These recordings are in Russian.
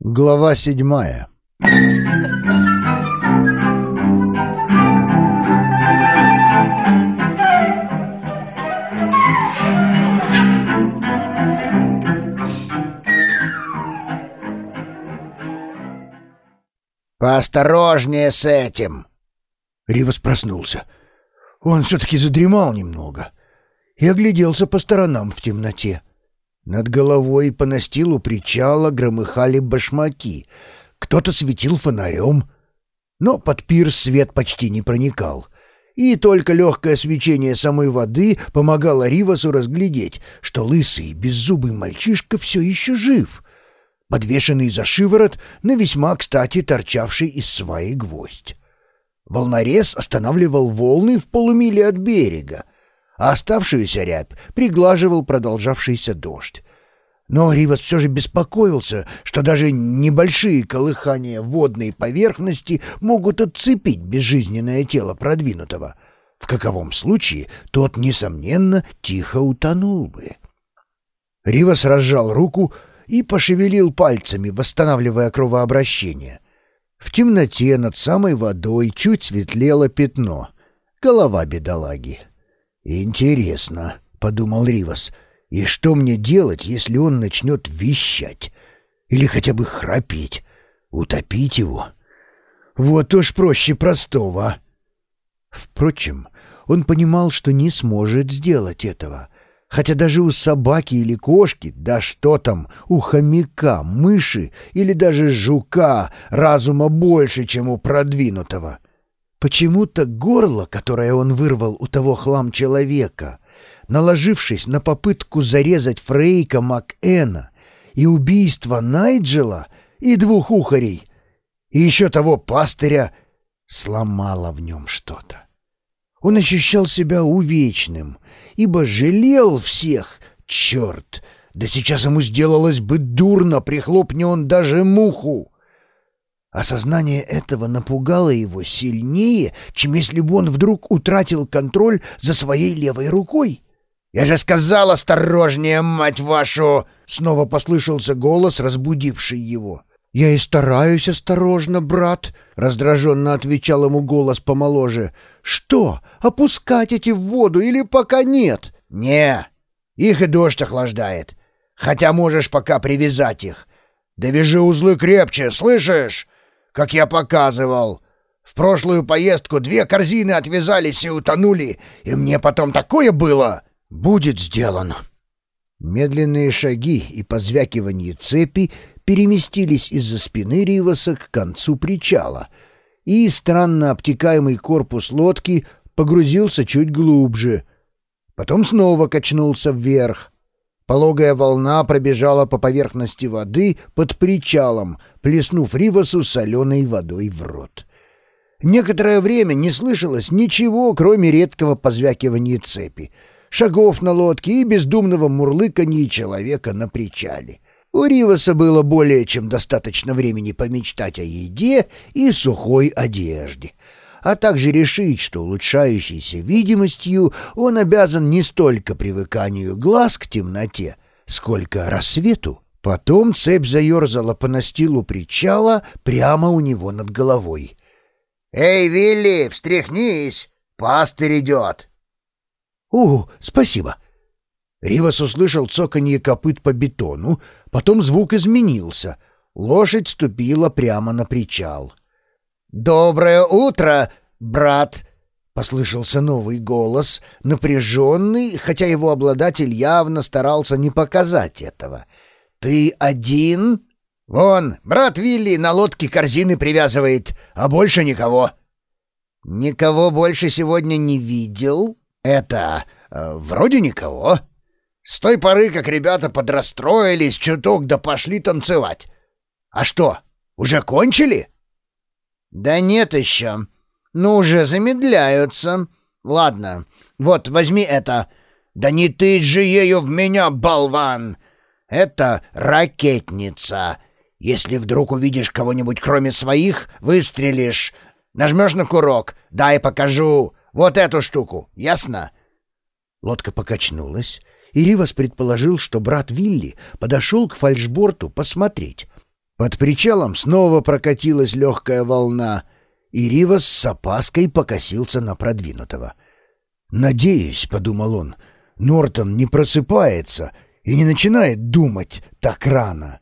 Глава седьмая «Поосторожнее с этим!» Ривас проснулся. Он все-таки задремал немного и огляделся по сторонам в темноте. Над головой по настилу причала громыхали башмаки. Кто-то светил фонарем, но под пирс свет почти не проникал. И только легкое свечение самой воды помогало Ривасу разглядеть, что лысый беззубый мальчишка все еще жив — подвешенный за шиворот на весьма кстати торчавший из сваи гвоздь. Волнорез останавливал волны в полумиле от берега, а оставшуюся рябь приглаживал продолжавшийся дождь. Но Ривас все же беспокоился, что даже небольшие колыхания водной поверхности могут отцепить безжизненное тело продвинутого. В каковом случае тот, несомненно, тихо утонул бы. Ривас разжал руку, и пошевелил пальцами, восстанавливая кровообращение. В темноте над самой водой чуть светлело пятно. Голова бедолаги. «Интересно», — подумал Ривас, — «и что мне делать, если он начнет вещать? Или хотя бы храпеть? Утопить его? Вот уж проще простого». Впрочем, он понимал, что не сможет сделать этого — Хотя даже у собаки или кошки, да что там, у хомяка, мыши или даже жука разума больше, чем у продвинутого. Почему-то горло, которое он вырвал у того хлам человека, наложившись на попытку зарезать Фрейка МакЭна и убийство Найджела и двух ухарей, и еще того пастыря, сломало в нем что-то. Он ощущал себя увечным — ибо жалел всех, черт! Да сейчас ему сделалось бы дурно, прихлопни он даже муху. Осознание этого напугало его сильнее, чем если бы он вдруг утратил контроль за своей левой рукой. «Я же сказал осторожнее, мать вашу!» — снова послышался голос, разбудивший его. «Я и стараюсь осторожно, брат», — раздраженно отвечал ему голос помоложе. «Что, опускать эти в воду или пока нет?» «Не, их и дождь охлаждает. Хотя можешь пока привязать их. Довяжи узлы крепче, слышишь? Как я показывал. В прошлую поездку две корзины отвязались и утонули, и мне потом такое было. Будет сделано». Медленные шаги и позвякивание цепи переместились из-за спины Риваса к концу причала, и странно обтекаемый корпус лодки погрузился чуть глубже. Потом снова качнулся вверх. Пологая волна пробежала по поверхности воды под причалом, плеснув Ривасу соленой водой в рот. Некоторое время не слышалось ничего, кроме редкого позвякивания цепи, шагов на лодке и бездумного мурлыканья человека на причале — у Риваса было более чем достаточно времени помечтать о еде и сухой одежде, а также решить, что улучшающейся видимостью он обязан не столько привыканию глаз к темноте, сколько рассвету. Потом цепь заерзала по настилу причала прямо у него над головой. «Эй, Вилли, встряхнись! Пастырь идет!» «О, спасибо!» Ривас услышал цоканье копыт по бетону, потом звук изменился. Лошадь ступила прямо на причал. «Доброе утро, брат!» — послышался новый голос, напряженный, хотя его обладатель явно старался не показать этого. «Ты один?» «Вон, брат Вилли на лодке корзины привязывает, а больше никого». «Никого больше сегодня не видел?» «Это... Э, вроде никого». С той поры, как ребята подрастроились чуток да пошли танцевать. А что, уже кончили? Да нет еще. Ну, уже замедляются. Ладно, вот, возьми это. Да не ты же ею в меня, болван! Это ракетница. Если вдруг увидишь кого-нибудь кроме своих, выстрелишь. Нажмешь на курок, дай покажу. Вот эту штуку, ясно? Лодка покачнулась, и Ривас предположил, что брат Вилли подошел к фальшборту посмотреть. Под причалом снова прокатилась легкая волна, и Ривас с опаской покосился на продвинутого. «Надеюсь», — подумал он, — «Нортон не просыпается и не начинает думать так рано».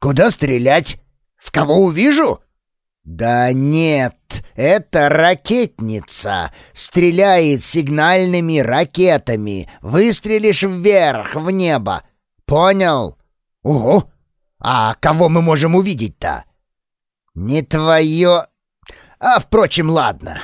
«Куда стрелять? В кого увижу?» «Да нет, это ракетница. Стреляет сигнальными ракетами. Выстрелишь вверх, в небо. Понял?» «Ого! А кого мы можем увидеть-то?» «Не твое... А, впрочем, ладно.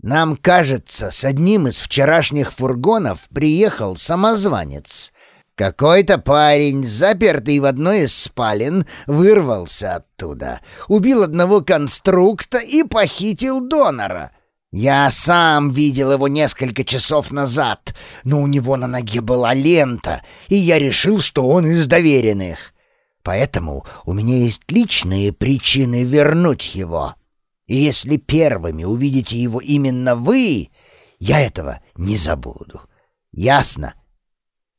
Нам кажется, с одним из вчерашних фургонов приехал самозванец. Какой-то парень, запертый в одной из спален, вырвался оттуда, убил одного конструкта и похитил донора. Я сам видел его несколько часов назад, но у него на ноге была лента, и я решил, что он из доверенных. Поэтому у меня есть личные причины вернуть его. И если первыми увидите его именно вы, я этого не забуду. Ясно? —